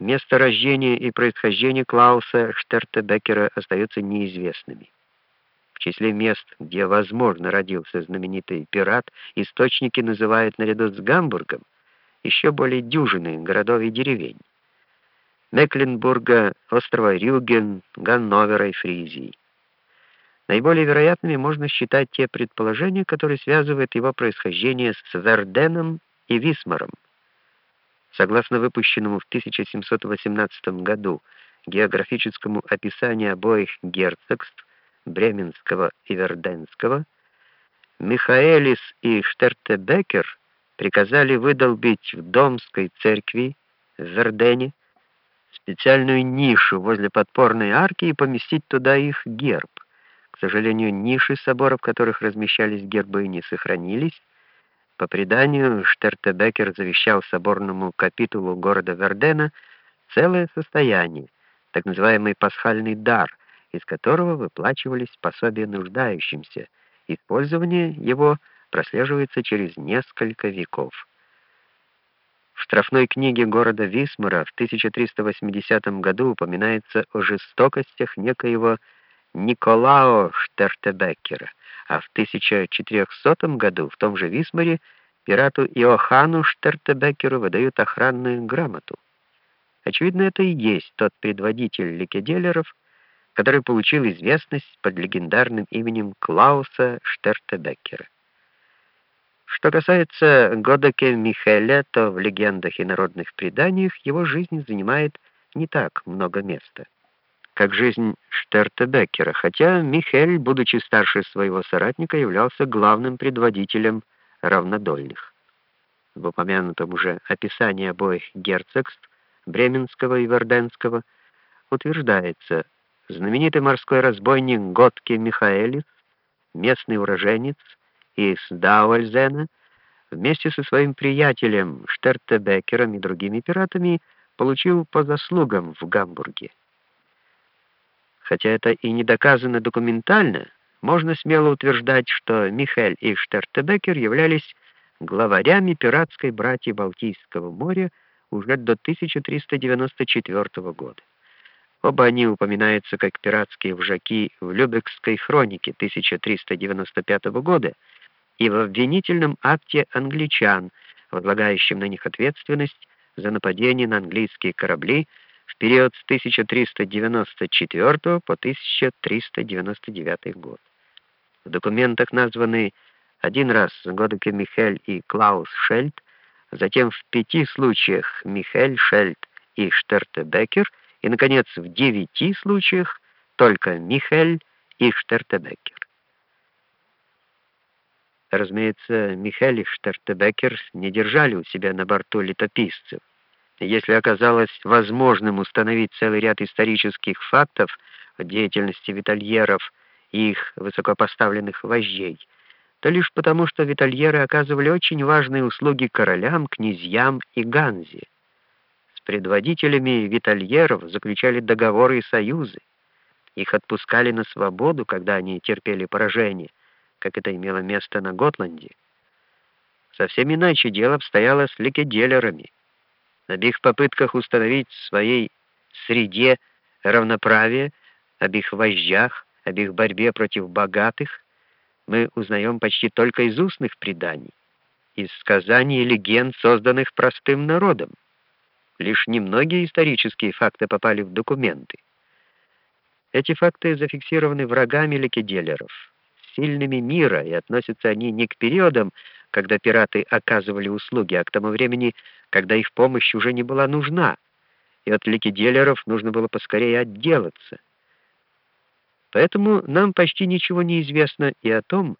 Место рождения и происхождение Клауса Штертебекера остаются неизвестными. В числе мест, где, возможно, родился знаменитый пират, источники называют наряду с Гамбургом еще более дюжины городов и деревень. Мекленбурга, острова Рюген, Ганновера и Фризии. Наиболее вероятными можно считать те предположения, которые связывают его происхождение с Верденом и Висмаром. Согласно выпущенному в 1718 году географическому описанию обоих герцогств, Бременского и Верденского, Михаэлис и Штертебекер приказали выдолбить в Домской церкви в Вердене специальную нишу возле подпорной арки и поместить туда их герб. К сожалению, ниши соборов, в которых размещались гербы, не сохранились. По преданию, Штертебекер завещал соборному капитулу города Вердена целое состояние, так называемый пасхальный дар, из которого выплачивались пособия нуждающимся. Использование его прослеживается через несколько веков. В штрафной книге города Висмара в 1380 году упоминается о жестокостях некоего Николао Штертебеккера, а в 1400 году в том же Висмаре пирату Иохану Штертебеккеру выдают охранную грамоту. Очевидно, это и есть тот предводитель ликеделеров, который получил известность под легендарным именем Клауса Штертебеккера. Что касается Годеке Михеля, то в легендах и народных преданиях его жизнь занимает не так много места как жизнь Штертебеккера, хотя Михель, будучи старше своего соратника, являлся главным предводителем равнодольных. В упомянутом уже описании обоих герцогств, Бременского и Верденского, утверждается, знаменитый морской разбойник Готке Михаэлис, местный уроженец из Дауэльзена, вместе со своим приятелем Штертебеккером и другими пиратами получил по заслугам в Гамбурге. Хотя это и не доказано документально, можно смело утверждать, что Михель и Штертебекер являлись главарями пиратской братьи Балтийского моря уже до 1394 года. Оба они упоминаются как пиратские вожаки в Любекской хронике 1395 года и в обвинительном акте англичан, возлагающем на них ответственность за нападение на английские корабли в период с 1394 по 1399 год. В документах названы один раз Годеке Михель и Клаус Шельд, затем в пяти случаях Михель, Шельд и Штертебекер, и, наконец, в девяти случаях только Михель и Штертебекер. Разумеется, Михель и Штертебекер не держали у себя на борту летописцев. Если оказалось возможным установить целый ряд исторических фактов о деятельности витальеров и их высокопоставленных вождей, то лишь потому, что витальеры оказывали очень важные услуги королям, князьям и ганзе. С предводителями витальеров заключали договоры и союзы. Их отпускали на свободу, когда они терпели поражение, как это имело место на Готланде. Совсем иначе дело обстояло с ликеделерами об их попытках установить в своей среде равноправие, об их вождях, об их борьбе против богатых, мы узнаем почти только из устных преданий, из сказаний и легенд, созданных простым народом. Лишь немногие исторические факты попали в документы. Эти факты зафиксированы врагами ликеделеров, сильными мира, и относятся они не к периодам, когда пираты оказывали услуги, а к тому времени, когда их помощь уже не была нужна, и от ликвидеров нужно было поскорее отделаться. Поэтому нам почти ничего не известно и о том,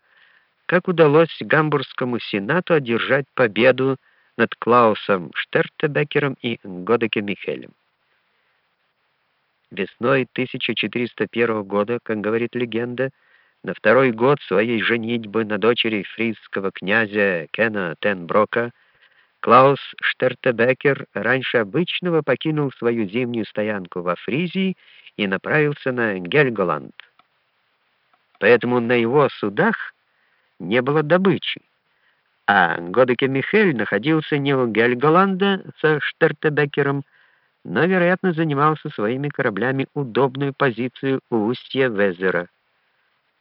как удалось Гамбургскому сенату одержать победу над Клаусом Штертебекером и Годеке Михелем. Весной 1401 года, как говорит легенда, на второй год своей женитьбы на дочери фризского князя Кена Тенброка Клаус Штертебекер раньше обычного покинул свою зимнюю стоянку во Фризии и направился на Гельголанд. Поэтому на его судах не было добычи, а Годеке Михель находился не у Гельголанда со Штертебекером, но, вероятно, занимал со своими кораблями удобную позицию у устья Везера.